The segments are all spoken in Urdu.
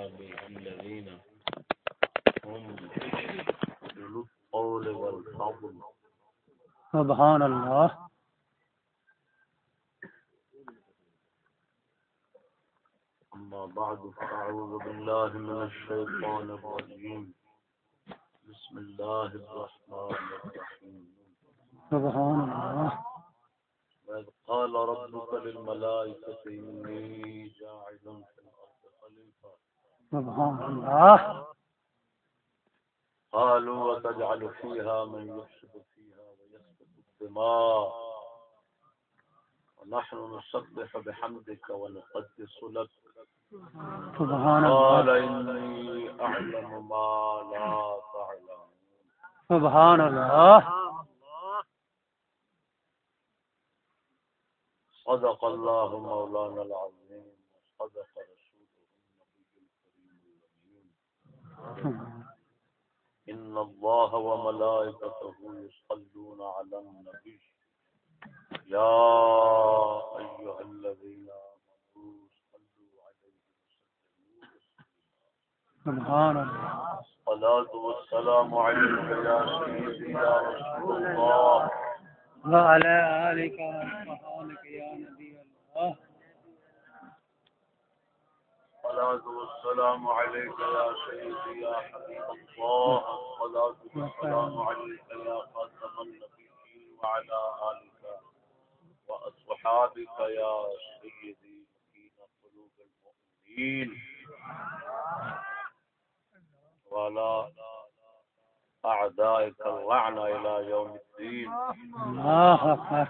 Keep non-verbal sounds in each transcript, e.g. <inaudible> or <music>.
أصحاب الذين هم القول والفضل. سبحان الله. أما بعد فأعوذ بالله من الشيطان الرجيم. بسم الله الرحمن الرحيم. سبحان الله. وإذ قال ربك للملائكة إني جاعل في الأرض خليفة. سبحان الله. قالوا وتجعل فيها من يفسد فيها ويسفك الدماء. ونحن نسبح بحمدك ونقدس لك. سبحان قال الله. إني أعلم ما لا تعلم سبحان الله. صدق الله مولانا العظيم. وصدق رسوله. الأمين <laughs> إن الله وملائكته يصلون على النبي. يا أيها الذين آمنوا صلوا عليه وسلموا سبحان الله الصلاة والسلام عليك يا سيدي يا رسول الله. وعلى آلك وصحابك الصلاة والسلام عليك يا سيدي يا حبيب الله. الصلاة والسلام عليك يا خاتم النبيين وعلى آلك وأصحابك يا سيدي مكين قلوب المؤمنين. وعلى أعدائك اللعنة إلى يوم الدين. الله أكبر.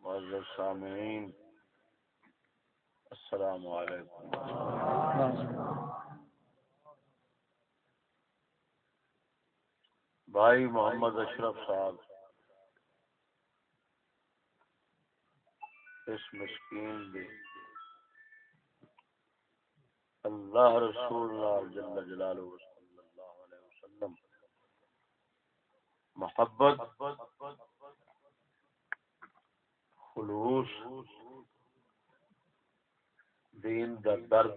معزز السامعين السلام عليكم بھائی محمد اشرف صاحب، اس مسکین دی۔ اللہ رسول اللہ جل جلالہ صلی اللہ علیہ وسلم۔ محبت، خلوص دین دا درد.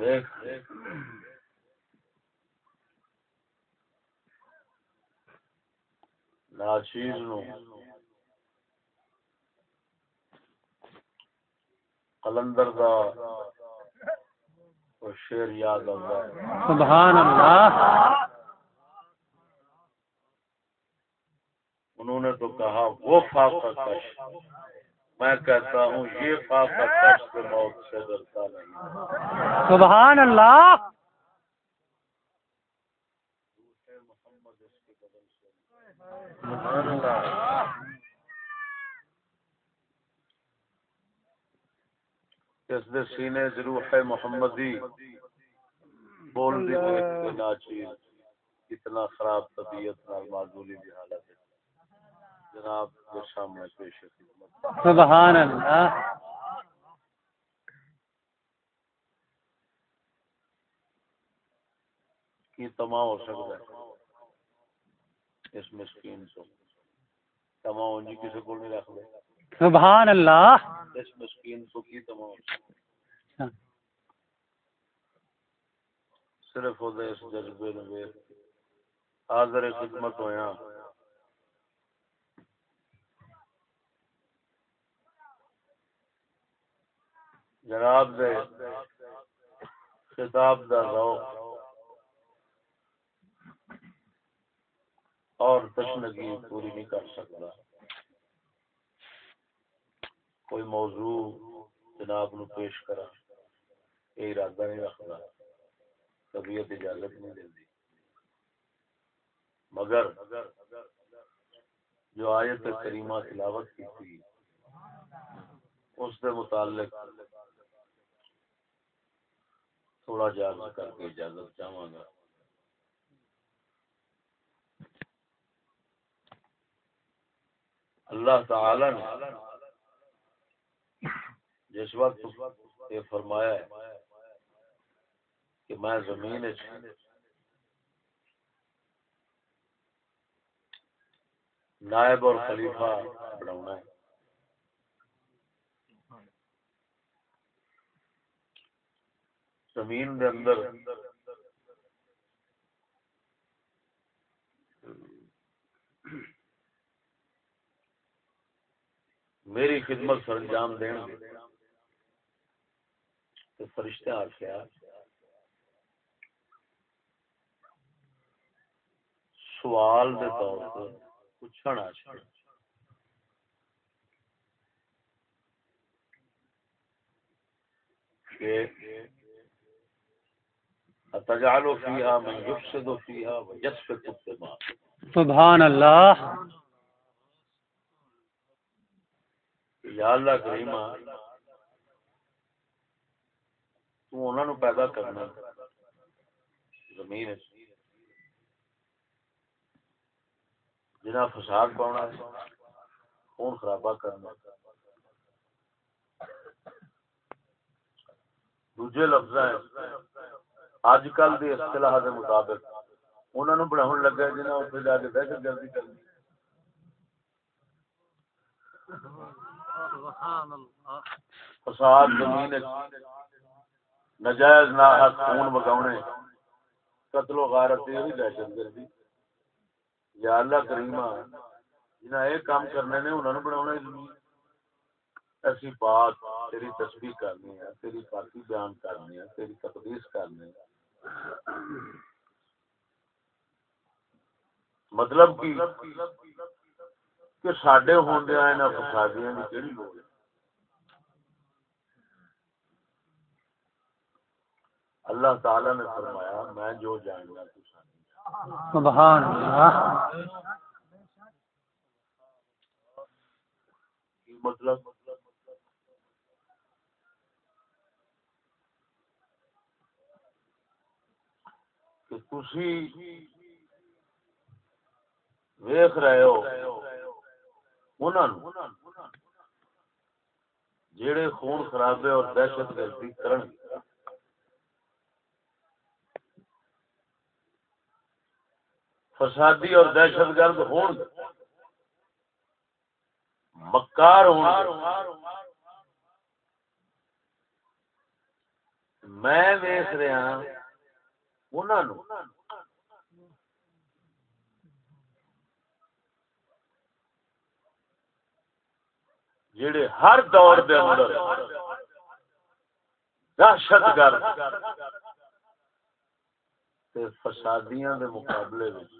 دیکھ ناچیز نو. قلندر دا وہ شیر یاد آتا سبحان اللہ. انہوں نے تو کہا وہ فاقہ کش۔ میں کہتا ہوں یہ فاقہ کش کے موت سے ڈرتا نہیں۔ سبحان اللہ! بدل سے اس دے سینے روح محمدی بول دی اتنے ناچیز اتنا خراب طبیعت نال معذولی دی حالت ہے۔ جناب کے سامنے پیش ہے۔ خدمت سبحان اللہ۔ کی تما ہو سکتا ہے۔ اس مسکین کو۔ تما جی کسی کو نہیں رکھ دے۔ سبحان اللہ۔ اس مسکین کو کی تما ہو سکتا ہے۔ صرف وہ اس جذبے نے حاضر خدمت ہویا جناب دے، خطاب دا ذوق اور تشنگی پوری نہیں کر سکتا۔ کوئی موضوع جناب نو پیش کرا، یہ ارادہ نہیں رکھتا طبیعت اجازت نہیں دیتی مگر جو آیت کریمہ تلاوت کی تھی، اس کے متعلق تھوڑا جا کر کے اجازت چاہوں گا۔ اللہ تعالی نے جس وقت یہ فرمایا ہے کہ میں زمین نائب اور خلیفہ بناونا ہے۔ زمین دے اندر۔ میری خدمت سر انجام دین تو فرشتے آ کے سوال دے طور پر پوچھنا چاہیے کہ اتجعل فيها من يفسد فيها ويسفك الدماء. سبحان اللہ. یا اللہ کریمہ تو انہاں نو پیدا کرنا زمین ہے۔ جنہ فساد پاؤنا خون خرابہ کرنا۔ دوجے لفظ ہیں اج کل دی اصطلاح دے مطابق انہاں نو بناون لگا جنہاں اوتھے جا کے دہشت گردی کرنی فساد زمین نجائز ناحق خون بگاونے قتل و غارت یہ بھی دہشت گردی۔ یا اللہ کریمہ، جنہاں یہ کام کرنے نے انہاں نو بناونا زمین۔ ایسی بات تیری تسبیح کرنی ہے، تیری پاکی بیان کرنی ہے، تیری تقدیس کرنی ہے۔ مطلب کی کہ سڈے ہوندیا انہاں فسادیاں دی کیڑی لوڑ اللہ تعالی نے فرمایا میں جو جاننا سبحان اللہ۔ مطلب کہ تسی ویخ رہے ہو، انہاں جڑے خون خرابے اور دہشت گردی کرن فسادی اور دہشت گرد ہون مکار ہون میں ویخ رہا ہاں انہاں نو جڑے ہر دور دے اندر دہشت گرد تے فسادیاں دے مقابلے وچ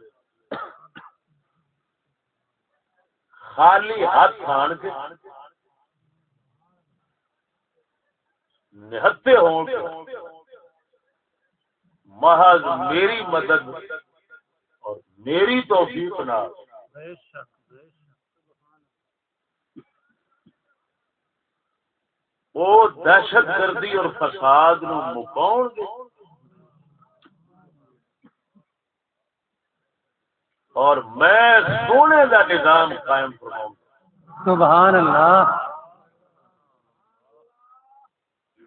خالی ہاتھ آن کے نہتے ہوں کے محض میری مدد اور میری توفیق نہ وہ دہشت گردی اور فساد نو مکاؤ گے اور میں سونے کا نظام قائم فرماؤں۔ سبحان اللہ۔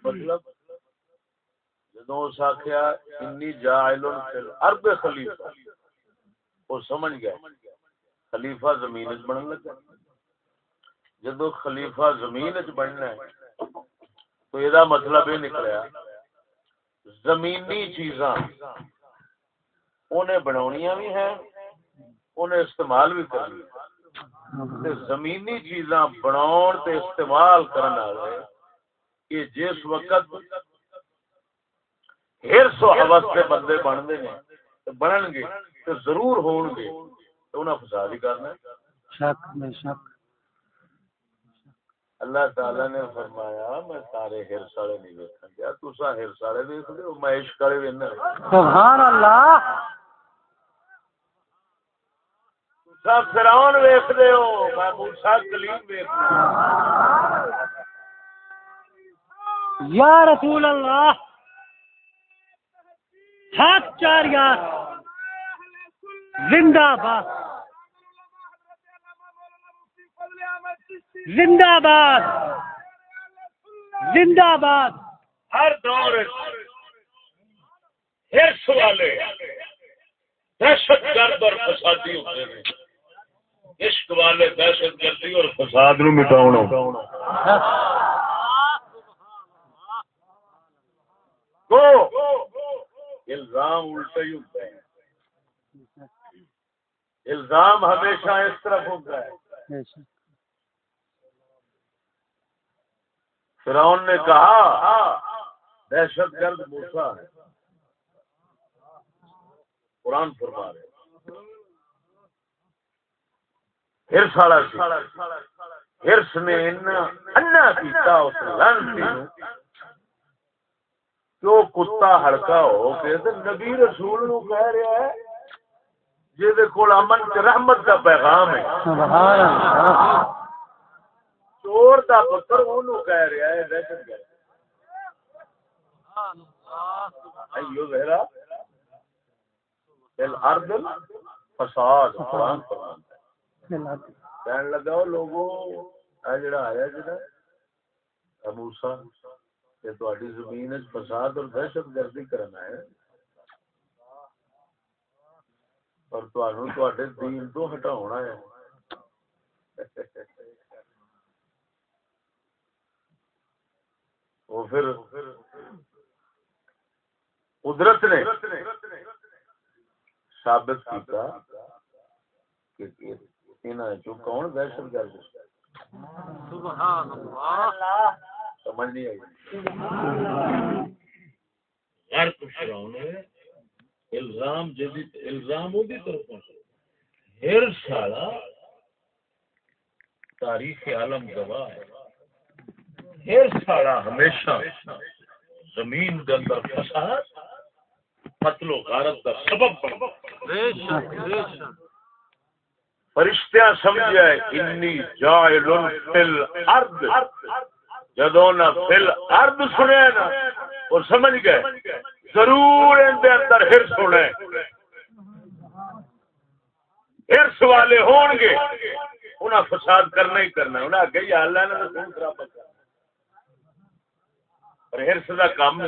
مطلب جدو اس آخیا انی جاعل فی الارض خلیفہ. وہ سمجھ گیا۔ خلیفہ زمین وچ بنن لگا۔ جدو خلیفہ زمین وچ بننا ہے، تو یہ مطلب یہ نکلیا، زمینی چیزاں انہیں بناونیاں بھی ہیں، انہیں استعمال بھی کرنی زمینی چیزاں بناون تے استعمال کرن والے کہ جس وقت ہرس و حوث کے بندے بنتے ہیں بنن گے تو ضرور ہون گے تو انہیں فساد ہی کرنا ہے۔ شک بے شک۔ اللہ تعالی نے فرمایا میں سارے ہرس والے نہیں گیا تسا ہرس والے ویکھ دے میں عشق والے ویکھنا سبحان اللہ۔ تسا فرعون ویکھ دے ہو میں موسی کلیم ویکھ یا رسول اللہ۔ ہاتھ چار یار زندہ باد۔ زندہ باد۔ زندہ باد۔ ہر دور ہرس والے دہشت گرد اور فسادی ہوتے ہیں۔ عشق والے دہشت گردی اور فساد نو مٹاؤنا تو الزام الٹا ہی ہوتا ہے۔ الزام ہمیشہ اس طرف ہوتا ہے۔ فرعون نے کہا، دہشت گرد موسا ہے۔ قرآن فرما رہے ہرس والا ہرس نے انا کیتا اس لانتی وہ کتا ہڑکا ہو کے نبی رسول نو کہہ رہا ہے جہد کول امن تے رحمت کا پیغام ہے۔ سبحان اللہ۔ چور دا پتر اونوں کہہ رہا ہے دہشت گرد ایو الارض فساد قرآن قرآن۔ کہنے لگا لوگوں اے جڑا آیا جڑا موسا یہ تہاڈی زمین وچ فساد اور دہشت گردی کرنا ہے۔ اور تہانوں تہاڈے دین تو ہٹاونا ہے۔ وہ پھر قدرت نے ثابت کیتا کہ انہاں چوں کون دہشت گرد سبحان اللہ۔ سمجھ نہیں آئی۔ غرق ہے الزام الزام دی ہر سالہ تاریخ عالم گواہ ہے۔ ہر سالہ ہمیشہ زمین کے اندر فساد قتل و غارت کا سبب بن فرشتیاں سمجھا انی جائل فی الارض. جدو نہ فل ارد سنے نا، وہ سمجھ گئے۔ ضرور ان اندر ہرس ہونا ہرس والے ہون گے۔ انہیں فساد کرنا ہی کرنا انہیں اگے ہی اللہ نے خون خراب کرنا پر ہرس کا کام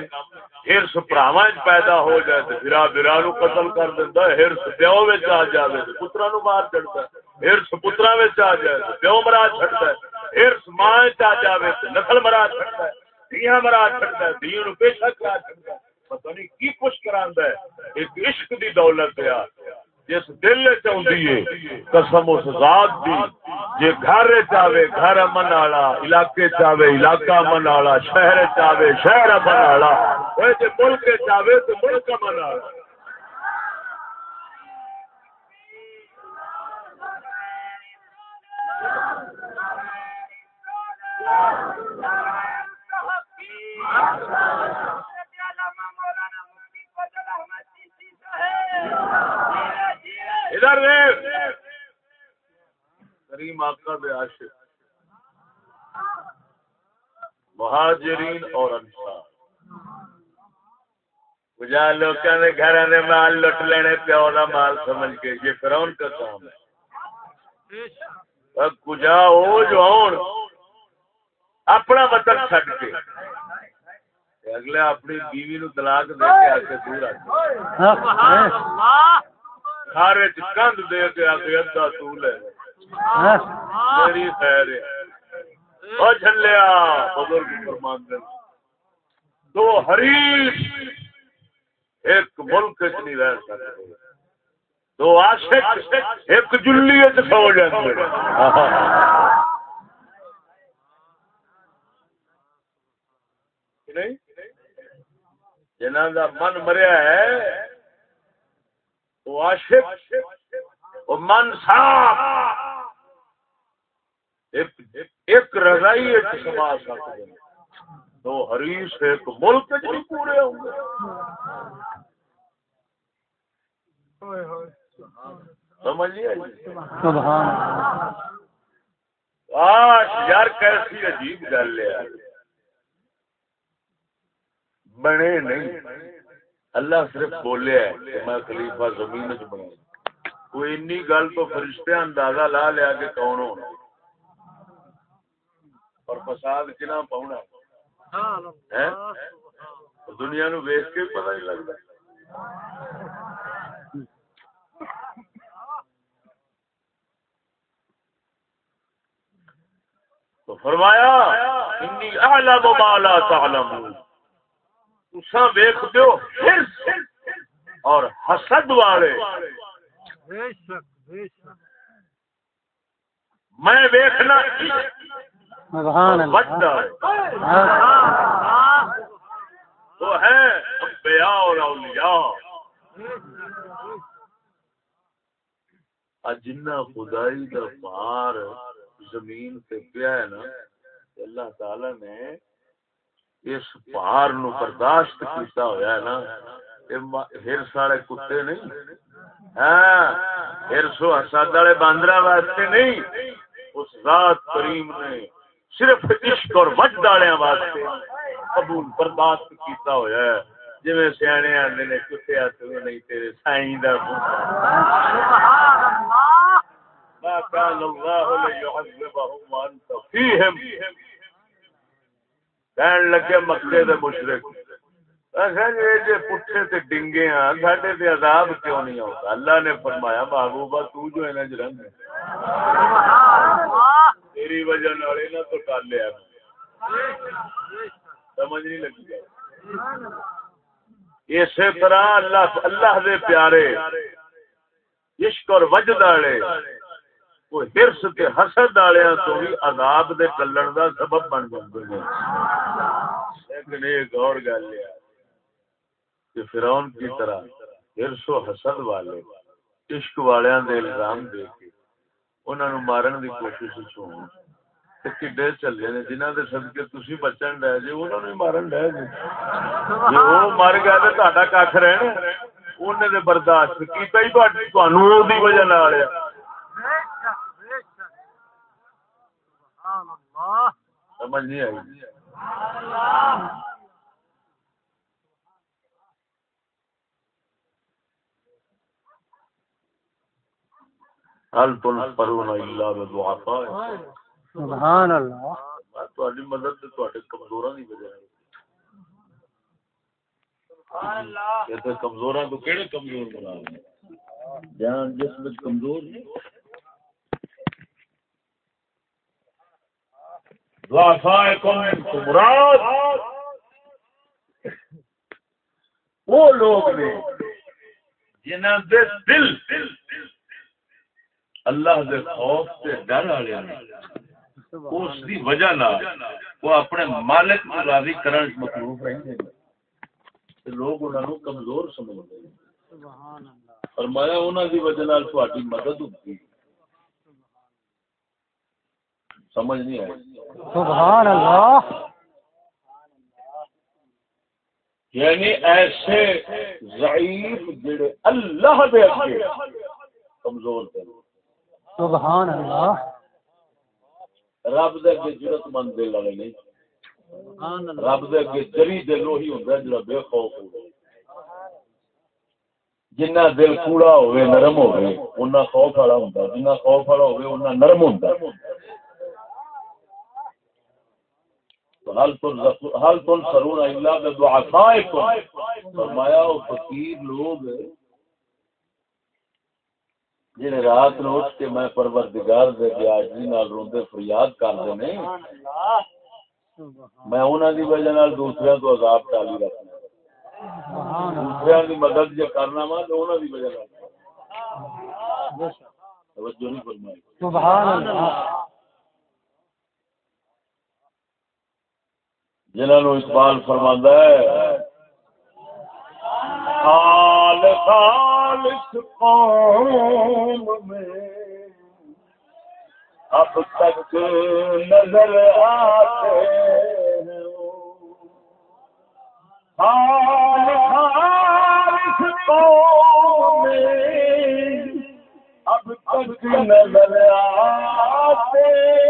ہرس پراوا پیدا ہو جائے تو برا برا نو قتل کر دینا ہرس پیو آ جائے تو پترا نو مار چڑھتا ہرس پترا آ جائے تو پیو مرا چڑھتا ہے۔ ہرس ماں آ جائے تو نسل مرا چڑھتا ہے دیا مرا چڑھتا ہے دیا نو پیشہ کرا چڑھتا ہے۔ پتہ نہیں کی کچھ کرا ہے۔ ایک عشق دی دولت ہے جس دل چاہتی ہے، قسم اس ذات دی۔ جے گھر چاہے گھر امن والا علاقے چاہے علاقہ امن والا شہر چاہے شہر امن والا اوے جے ملک چاہے تو ملک امن والا ادھر کریم آقا دے عاشق۔ مہاجرین اور انصار۔ کجا لوگ نے گھر نے مال لٹ لینے پیو کا مال سمجھ کے یہ فرعون کا کام ہے۔ کجا وہ جو آن اپنا وطن چھڈ کے۔ اگلے اپنی بیوی نو طلاق دے کے آ کے دور آ سارے کند دے کے آ کے ادا تو لے۔ میری خیر او جھلیا بزرگ دو حریف ایک ملک چ نہیں رہ سکتے۔ دو عاشق ایک جلی سو جاندے نہیں؟ جنہاں دا من مریا ہے وہ عاشق وہ من صاف ایک رضائی سما سکتے دو حریص ایک ملک نہیں پورے ہوں گے۔ سمجھ سبحان۔ آج یار کیسی عجیب گل ہے۔ بنے نہیں۔ اللہ صرف بولے ہے کہ میں خلیفہ زمین بنا کوئی انی گل تو فرشتے اندازہ لا لیا کہ کون ہونا۔ اور فساد کنا پاؤنا دنیا نو ویچ کے پتہ نہیں لگتا۔ فرمایا انی اعلم ما لا تعلمون. تساں ویکھ دیو حرص اور حسد والے۔ بے شک بے شک۔ میں ویکھنا سبحان اللہ۔ تو ہے انبیاء اور اولیاء۔ جنہ خدائی دا پار زمین سے پیا ہے نا اللہ تعالی نے اس پار نو برداشت کیتا ہویا ہے نا ہرس والے کتے نہیں۔ ہاں ہرس و حسد والے باندرا واسطے نہیں۔ اس ذات کریم نے صرف عشق اور وج والوں واسطے قبول برداشت کیتا ہویا ہے۔ جویں آندے نے کتے تو نہیں تیرے سائیں دا ما كان الله ليعذبهم وانت فيهم کہن لگے مکے دے مشرک اگر پٹھے تے ڈنگے ہاں ساڈے تے عذاب کیوں نہیں آتا اللہ نے فرمایا محبوبہ تو جو انج رنگ تیری وجہ نال انہاں تو ٹالیا سمجھ نہیں لگی اسی طرح اللہ اللہ دے پیارے عشق اور وجد والے ہرس تے حسد والوں تو بھی عذاب دے ٹلن دا سبب بن جاندے لیکن ایک اور گل ہے کہ فرعون کی طرح ہرس و حسد والے عشق والیاں دے الزام دے کے انہاں نو مارن دی کوشش وچ تے کڈے چلے نے جنہاں دے صدقے تسی بچن ڈے جے انہاں نو مارن ڈے جے جے او مر گیا تے تہاڈا ککھ رہنا برداشت کیتا ہی دی وجہ نال ہے بے شک بے شک سبحان اللہ سمجھ نہیں آئی۔ هل تنصرون الا بدعفاء سبحان اللہ۔ تہاڈی مدد تے تہاڈے کمزوراں دی وجہ ہے۔ یہ تے کمزوراں تو کیڑے کمزور جان جس وچ کمزور نہیں ضعفائکم تو مراد وہ لوگ نے جنہاں دے دل اللہ دے خوف تے ڈر والے نے اس دی وجہ نال وہ اپنے مالک کو راضی کرن وچ مصروف رہندے تے لوگ انہاں نو کمزور سمجھدے سبحان اللہ۔ فرمایا انہاں دی وجہ نال تہاڈی مدد ہوندی۔ سمجھ نہیں آئی۔ سبحان اللہ۔ یعنی ایسے ضعیف جڑے اللہ دے اگے کمزور تھے۔ سبحان اللہ۔ رب دے اگے جرت مند دل والے نہیں۔ سبحان اللہ۔ رب دے اگے جری دل وہی ہوندا جڑا بے خوف جنہ دل کوڑا ہوے نرم اوناں خوف والا ہوندا۔ جنہ خوف والا اوناں نرم ہوندا۔ حل تن حل تن سرون الا فرمایا او فقیر لوگ جنہیں رات نو اٹھ کے میں پروردگار دے کے آجی نال روندے فریاد کردے نے سبحان میں انہاں دی وجہ نال دوسریاں تو عذاب ٹالی رکھنا۔ سبحان اللہ دی مدد جے کرنا وا تو انہاں دی وجہ نال۔ بے شک توجہ نہیں فرمائی۔ سبحان اللہ۔ جنہاں نو اقبال فرماندا ہے خال خالص قوم میں اب تک نظر آتے ہیں۔ خال خالص قوم میں اب تک نظر آتے ہیں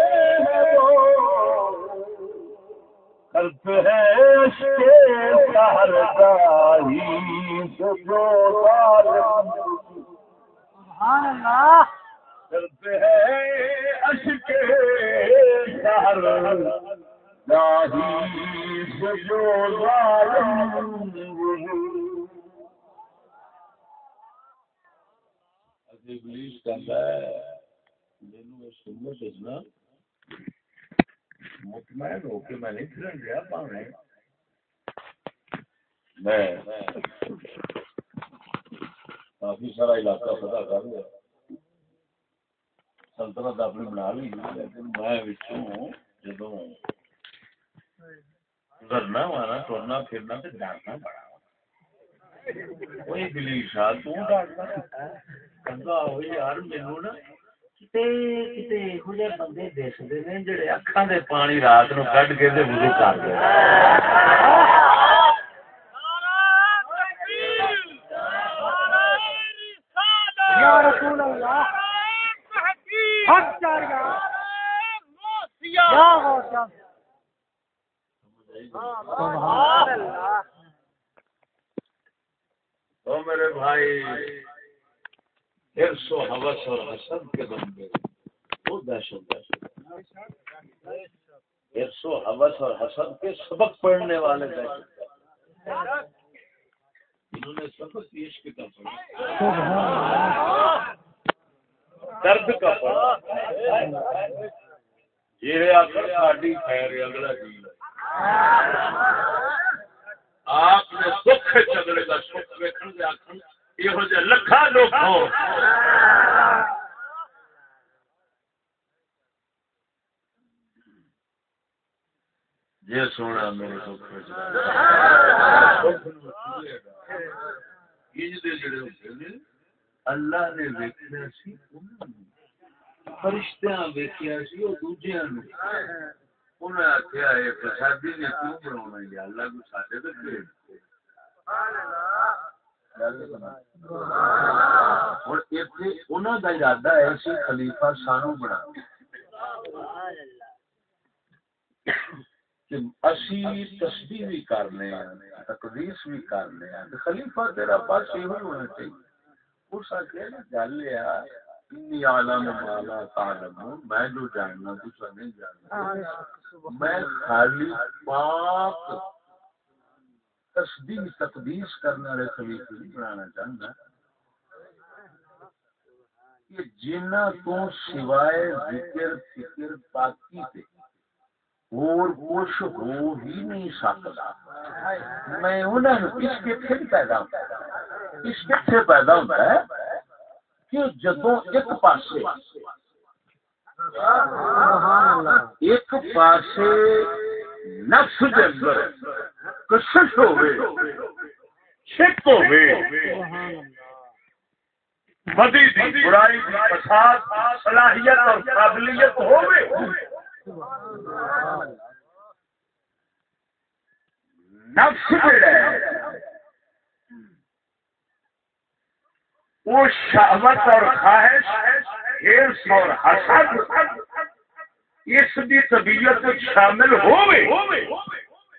اپنی لیکن میں جدو گزرنا وانا ٹرنا پھرنا تو ڈرنا بڑا وہی دلی شاہ، تو ڈرنا کنگا ہوئی یار مینو نا بندے دستے نے جڑے اکھان دے پانی رات نو کڈ کے وضو کر دے یا رسول اللہ حق چاریا یا غوث سبحان اللہ او میرے بھائی حرص و حوث اور حسد کے بندے۔ وہ دہشت دہشت حرص و حوث اور حسد کے سبق پڑھنے والے دہشت انہوں نے سبق عشق کا پڑھا؟ درد کا پڑھا۔ یہ آخر ساڈی خیر اگلا جی آپ نے سکھ چگڑے کا سکھ ویکن دے آخر یہ لکھا لوگ جی سونا میرے اللہ نے ویکیا سی فرشتیاں ویکیا سی وہ دوجیا انہیں آخیا یہ پرسادی نے کیوں بنا اللہ کو سارے تو ارادہ ہے خلیفہ سانو بنا اسی تسبیح بھی کرنے تقدیس بھی خلیفہ تیرا پاس یہ ہونا چاہیے۔ اس آخر گل یہ عالم مالا تعلمون۔ میں جو جاننا دوسرا نہیں جاننا۔ میں خالی پاک تسبیح تقدیس کرنے والے خلیفے نہیں بنانا چاہتا۔ کہ جنہ تو سوائے ذکر، فکر، پاکی تے اور کچھ ہو ہی نہیں سکتا۔ میں انہوں نے اس کے پھر پیدا ہوتا اس کے پھر پیدا ہوتا ہے کہ جدو ایک پاسے ایک پاسے نفس دے اندر کشش ہوئے۔ شک ہوئے۔ بدی دی برائی دی فساد، صلاحیت اور قابلیت ہوئے۔ نفس جڑا ہے، وہ شہوت اور خواہش حرص اور حسد، اس کی طبیعت شامل ہوئے۔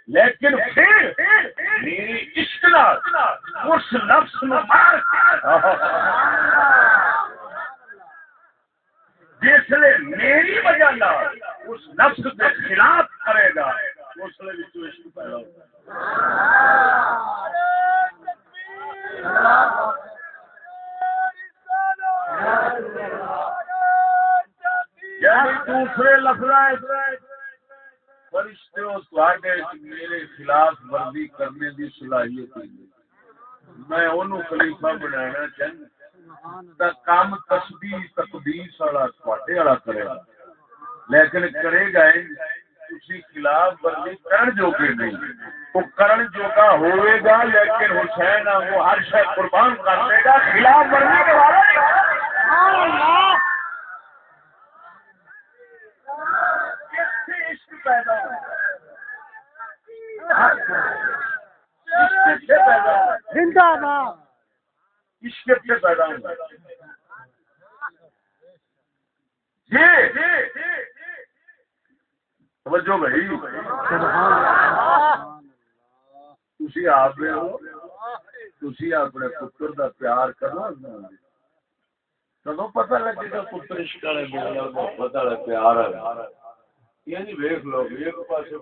لیکن پھر میری عشق اس نفس جس نے میری وجہ اس نفس کے خلاف کرے گا، اس لیے عشق پیدا ہوگا یعنی دوسرے لفظ فرشتے میرے خلاف ورزی کرنے کی صلاحیت میں انہوں خلیفہ بنانا چاہتا کام تسبیح، تقدیس والا تھوڑے والا کرے گا۔ لیکن کرے گا اسی خلاف ورزی کرن جوگے نہیں۔ وہ کرن جوگا ہوئے گا، لیکن حسین وہ ہر شہ قربان کر دے گا، خلاف ورزی کے والا پیدا زندہ باد عشق سے پیدا ہوتا توجہ بھائی تھی آپ ہو تھی اپنے پتر کا پیار کرنا کدو پتا لگے گا پتر عشق والے محبت والا پیار ہے یعنی لو ایک گیا والے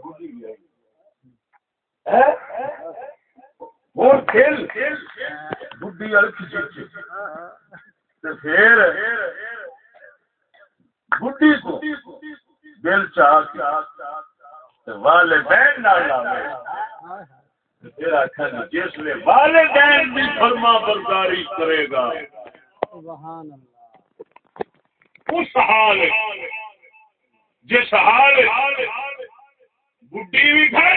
پھر بڑھی کو دل چاہ والدین نال لاوے۔ پھر آخا جی جس نے والدین فرما برداری کرے گا۔ سبحان اللہ۔ اس حال جس حال بڈی بھی گھر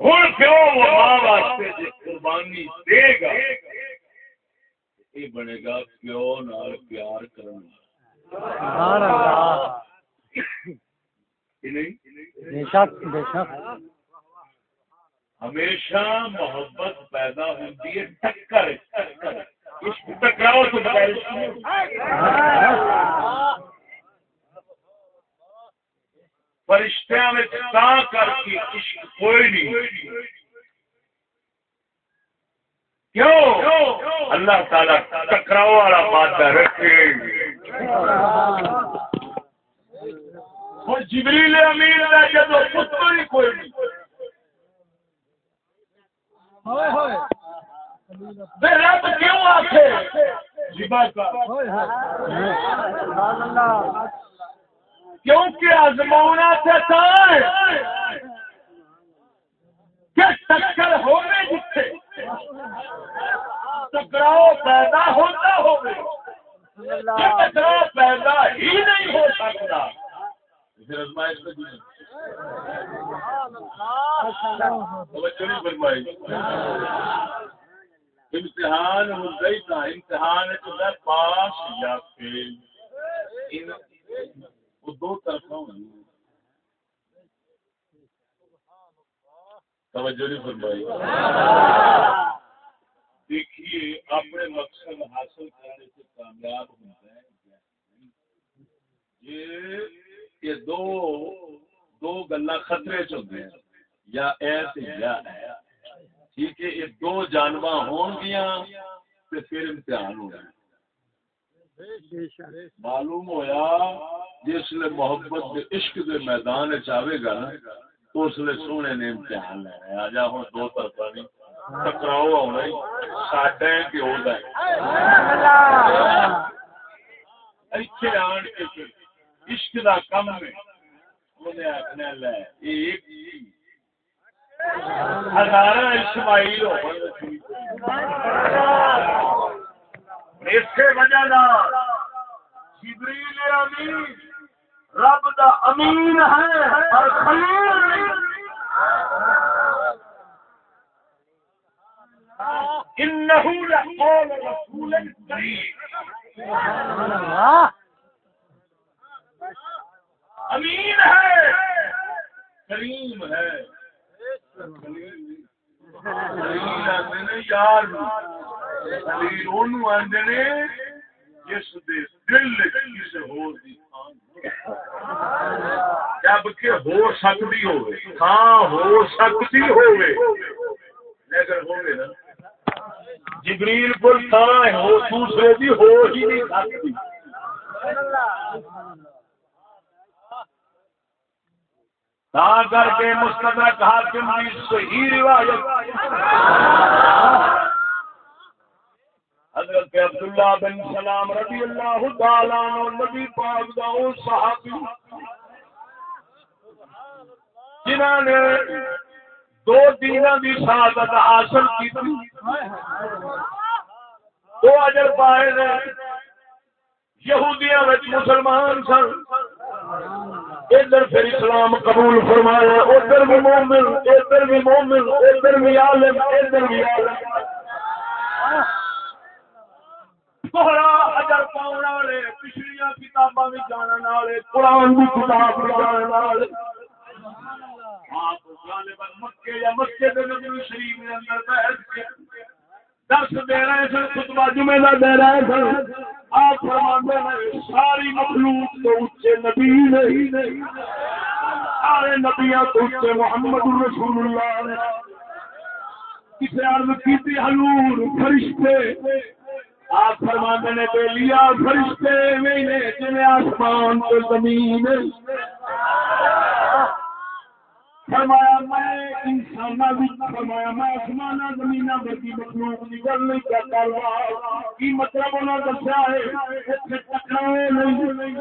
ہوں پیو وہ ماں واسطے جی قربانی دے گا یہ بنے گا پیو نال پیار کرنا بے شک بے شک۔ ہمیشہ محبت پیدا ہوتی ہے ٹکر۔ ٹکراؤ تو فرشتیاں میں تا کر کے عشق کوئی نہیں کیوں اللہ تعالی ٹکراؤ والا مادہ رکھے ہوں جبریل امین کا جب پتر ہی کوئی نہیں رب کیوں جبا کا سبحان اللہ کیونکہ آزماؤنا چاہتا ہے کہ ٹکر ہوگی جتھے ٹکراؤ پیدا ہوتا یہ ٹکراؤ پیدا ہی نہیں ہو سکتا۔ فرمائی۔ امتحان ہوتا ہی تھا، امتحان ہے پاس یا فیل وہ دو طرف ہوئی توجہ نہیں فرمائی۔ دیکھیے، اپنے مقصد حاصل کرنے سے کامیاب ہوتا ہے یہ دو دو گلا خطرے چلتے ہیں، یا ایسے یا ہے ٹھیک ہے یہ دو جانور ہون گیا تو پھر امتحان ہو رہا معلوم ہویا جس نے محبت کے عشق کے میدان چاہے گا نا تو اس نے سونے نے امتحان لینا ہے۔ آجا ہوں دو طرفہ نہیں ٹکراؤ ہونا ہی۔ ساڈا ہے کہ ہوتا ہے۔ ایتھے آن کے عشق دا کم میں انہیں آخنا لے، ایک ہی ہزارہ اسماعیل ہو وجہ جبریل امین، رب دا امین ہے اور خلیل نہیں۔ انه لقول رسول سبحان اللہ امین ہے، کریم ہے۔ یار اونوں آندے نے جس دے دل کسے ہور دی جبکہ ہو سکتی ہوئے ہاں ہو سکتی ہوئے لیکن نا جبریل کو تھا ہو دوسرے دی، ہو ہی نہیں سکتی۔ تا کر کے مستدرک حاکم کی صحیح روایت۔ حضرت عبداللہ بن سلام رضی اللہ تعالیٰ عنہ، نبی پاک دا او صحابی۔ جنہاں نے دو دینوں دی سعادت حاصل کی تھی۔ دو اجر پائے نے۔ یہودیاں وچ مسلمان سن۔ ادھر پھر اسلام قبول فرمایا، ادھر بھی مومن، ادھر بھی مومن، ادھر بھی عالم، ادھر بھی عالم۔ کوہرا اجر پاؤن والے، پچھلیاں کتاباں بھی جانن والے، قرآن کی کتاب بھی جانن والے۔ آپ غالباً مکے یا مسجد نبی شریف کے اندر بیٹھ کے درس دے رہے سن، خطبہ جمعے کا دے رہے سن۔ آپ فرماندے ہیں، ساری مخلوق تو اچے نبی نہیں سارے نبیاں تو اچے محمد رسول اللہ نے۔ کسی عرض کی حضور فرشتے۔ آپ فرماندے نے بے لیا فرشتے میں نے، جنہیں آسمان تو زمین ہے۔ فرمایا میں انسان فرمایا میں آسمان زمین ورگی مخلوق کی گل نہیں کرتا کی مطلب انہوں نے دسیا ہے؟ اتنے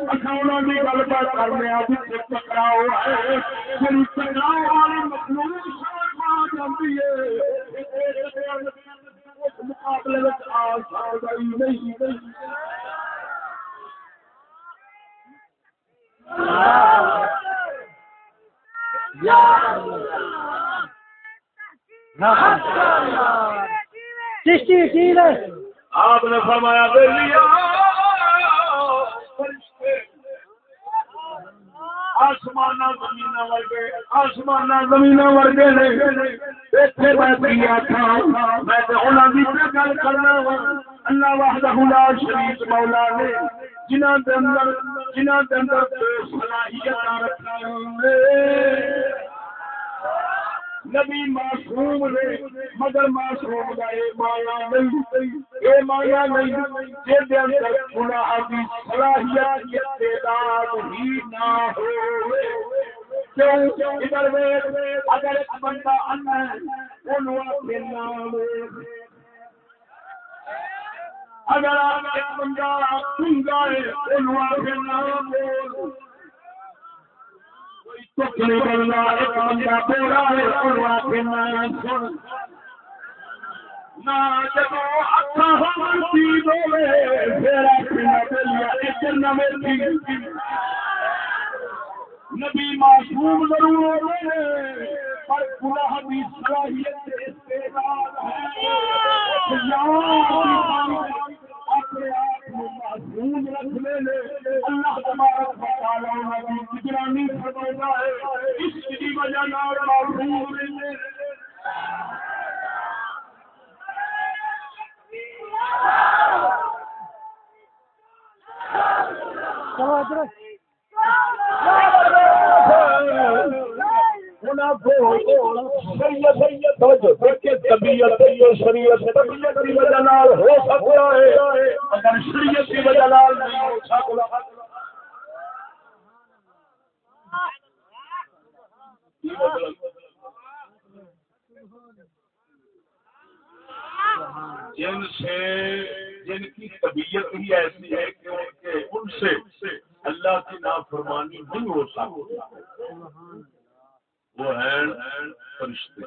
اچھا گل بات کر رہے ہیں کرنے ٹکراؤ ہے۔ جی ٹکراؤ والی مخلوق جاتی ہے۔ مقابلے میں آ گئی نہیں۔ آپ نے فرمایا آسمان زمین ورگے آسمان زمین ورگے میں گل کرنا اللہ وحدہ لا شریف مولا نے جنہاں دے اندر جنہاں دے اندر صلاحیت نبی معصوم نے مگر معصوم کا اے مایا نہیں۔ اے مایا نہیں، جے دے اندر گناہ دی صلاحیت استعداد ہی نہ ہو کیوں؟ ادھر میں اگر ایک بندہ ان ہے اونوں اپنے نام اگر ایک بندہ سنگا ہے اونوں اپنے نام نکلنا ایک بندہ پورا ہے نبی معصوم ضرور پر گناہ بھی صلاحیت استعمال ہے اپنے معصوم رکھ لے اللہ تبارک و تعالی کی نگرانی فرماتا ہے اس کی وجہ نال معصوم رہے؟ چلو ادھر طبیعت شریعت طبیعت کی وجہ ہو سکتا ہے۔ اگر شریعت کی وجہ نہیں ہو سکتا۔ جن سے جن کی طبیعت ہی ایسی ہے کہ ان سے اللہ کی نافرمانی نہیں ہو سکتی۔ وہ ہیں فرشتے۔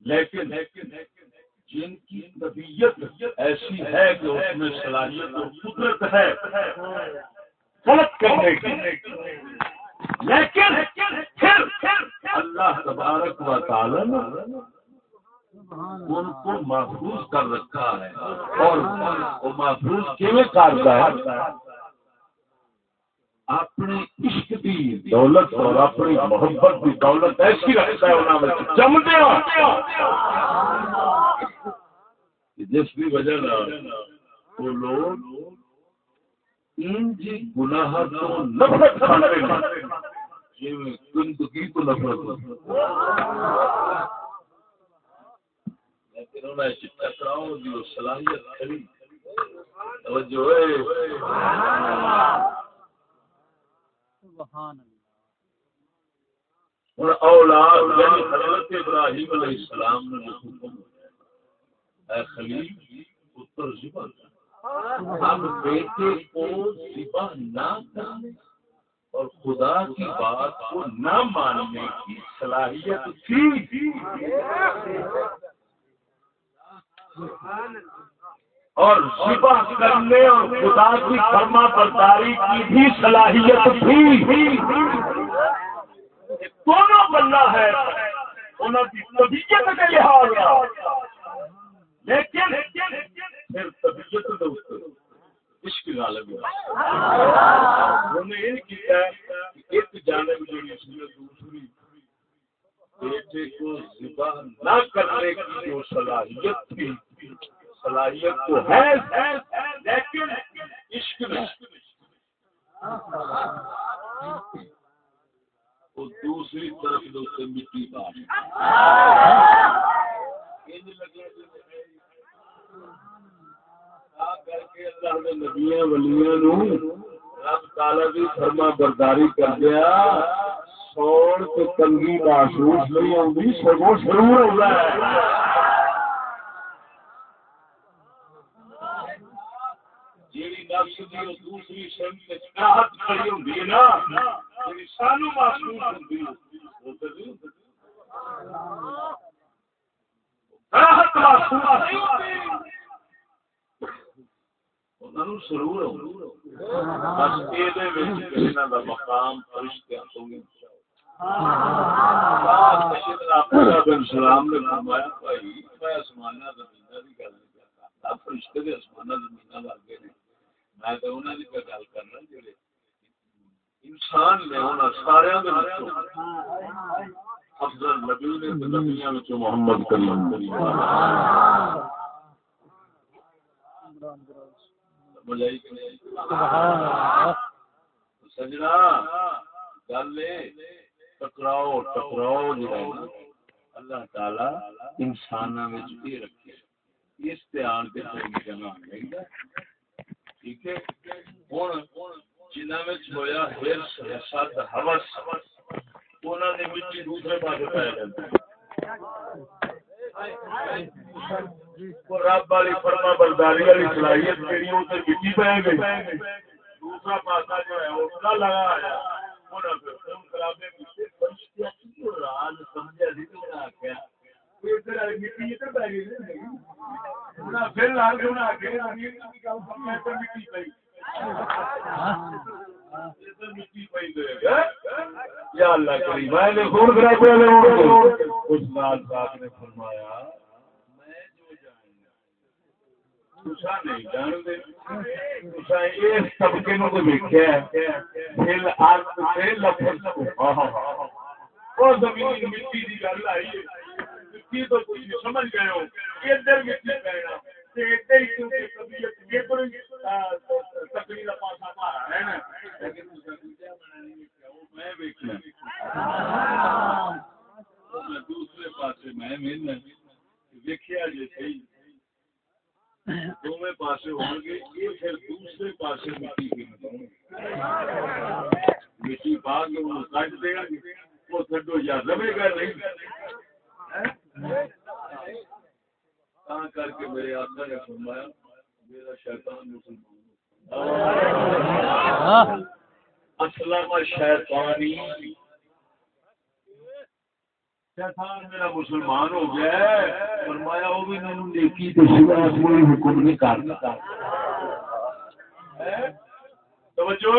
لیکن جن کی طبیعت ایسی ہے کہ اس میں صلاحیت اور قدرت ہے، غلط کرنے کی۔ لیکن پھر اللہ تبارک و تعالی نے ان کو محفوظ کر رکھا ہے اور محفوظ کیوں کرتا ہے؟ اپنی عشق کی دولت اور اپنی محبت کی دولت ایسی رکھتا ہے انہوں میں جمتے جس کی وجہ وہ لوگ ان جی گناہ تو نفرت کرتے ہیں۔ زندگی تو نفرت لیکن صلاحیت کھڑی۔ توجہ اور اولاد یعنی حضرت ابراہیم علیہ السلام نے حکم اے خلیل پتر ذبح اب بیٹے کو ذبح نہ کرنے اور خدا کی بات کو نہ ماننے کی صلاحیت تھی۔ اور شفا کرنے اور خدا کی فرما برداری کی بھی صلاحیت تھی۔ دونوں بندہ ہے انہوں کی طبیعت لحاظ لیکن پھر طبیعت عشق غالب انہوں نے یہ کیا ایک جانب جو دوسری بیٹے کو ذبح نہ کرنے کی جو صلاحیت تھی۔ صلاحیت تو ہے، لیکن عشق میں وہ دوسری طرف دوسرے مٹی بات کر کے اللہ نبیاں ولیاں نو رب تعالی دی فرما برداری کر دیا۔ سوڑ تو تنگی محسوس نہیں آتی سگوں ضرور ہوتا ہے دی اور دوسری سمت کھڑی ہوندی ہے نا یعنی سانو محسوس ہوندی راحت محسوس سرور بس اے دے وچ انہاں دا مقام سلام نے فرمایا، بھائی، میں آسمانہ زمینہ دی گل نہیں کرتا۔ فرشتے دے آسمانہ زمینہ لگ گئے نے۔ میں تو انہاں دی گل کرنا جڑے انسان نے انہاں سارے دے وچوں افضل نبی نے تے نبیاں وچوں محمد کریم سجنا، گل ٹکراؤ ٹکراؤ جو اللہ تعالی انسان یہ رکھے استعان کے ٹھیک ہے؟ ہوں جنہوں ہویا ہرس حسد ہوس انہوں نے مٹی دوسرے پاس پایا جاتا رب والی فرما برداری والی صلاحیت جہی وہ مٹی پہ گئی دوسرا پاسا جو ہے، وہ نہ لگا آیا۔ انہوں نے فون خرابے پیچھے فرشتیاں کی راز سمجھا سی تو انہوں نے آخیا ادھر مٹی ادھر پی گئی انہیں پھر لا کے مٹی پی مٹی پی یا اللہ کریم میں نے فون خرابے والے اس لال صاحب نے فرمایا اس طبقے نو تو ویکھیا لفظ او زمین مٹی دی گل آئی مٹی تو سمجھ گئے ہو، ادھر مٹی پینا۔ دوسرے پاسے میں دونوں گے، یہ پھر دوسرے مٹی مٹی پا کے وہ کٹ وہ تھڈو یا رہے گا نہیں۔ تا کر کے میرے آقا نے فرمایا میرا شیطان مسلمان اسلام شیطانی۔ شیطان میرا مسلمان ہو گیا فرمایا وہ بھی میں نیکی تو سوا کوئی حکم نہیں کرتا۔ توجہ۔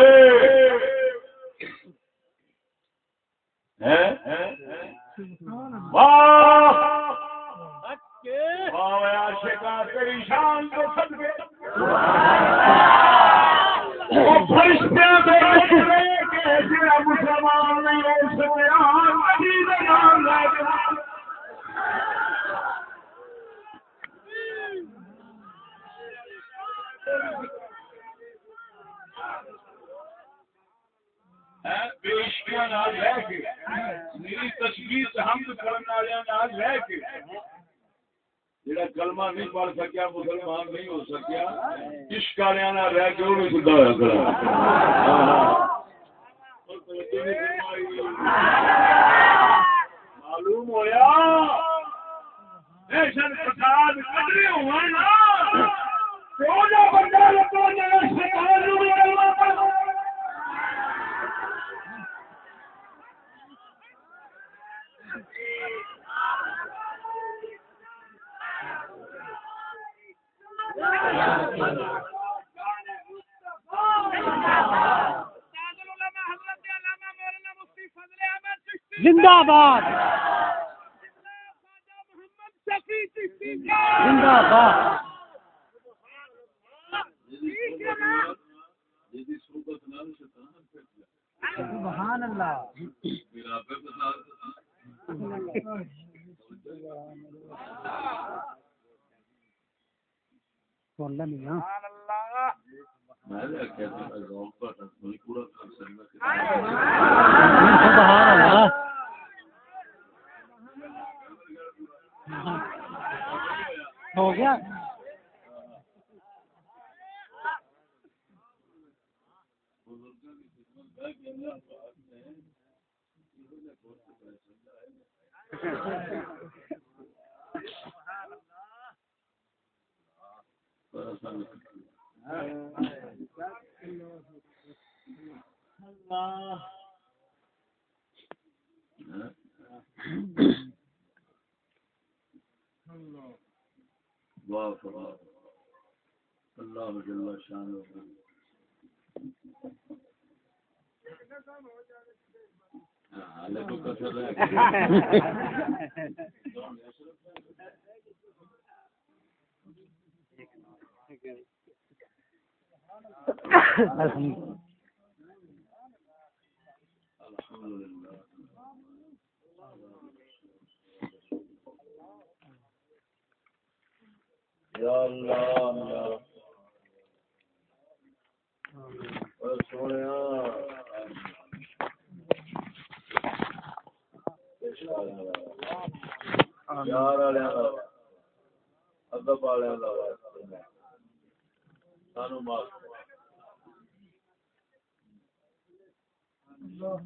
مسلمان نہیں ہو سکے؟ جڑا کلمہ نہیں پڑھ سکیا، مسلمان نہیں ہو سکیا عشق والے رہ کے وہ بھی ہوا کرا معلوم ہوا دہشت فساد ہوئے نا؟ بندہ زندہ باد۔ زندہ باد۔ سبحان اللہ سن لیں میاں سبحان اللہ۔ ہو گیا۔ الله. الله دعاء فرار الله جل شانه عليكم كثر یا اللہ یا اے سونیا یار والے ادب والے سانو معاف اللہ